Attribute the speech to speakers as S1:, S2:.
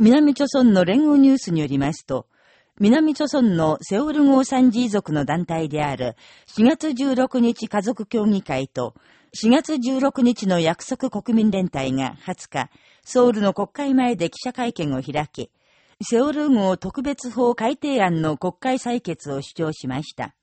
S1: 南朝村の連合ニュースによりますと、南朝村のセオル号三次遺族の団体である4月16日家族協議会と4月16日の約束国民連帯が20日、ソウルの国会前で記者会見を開き、セオル号特別法改定案の国会採決を主張しました。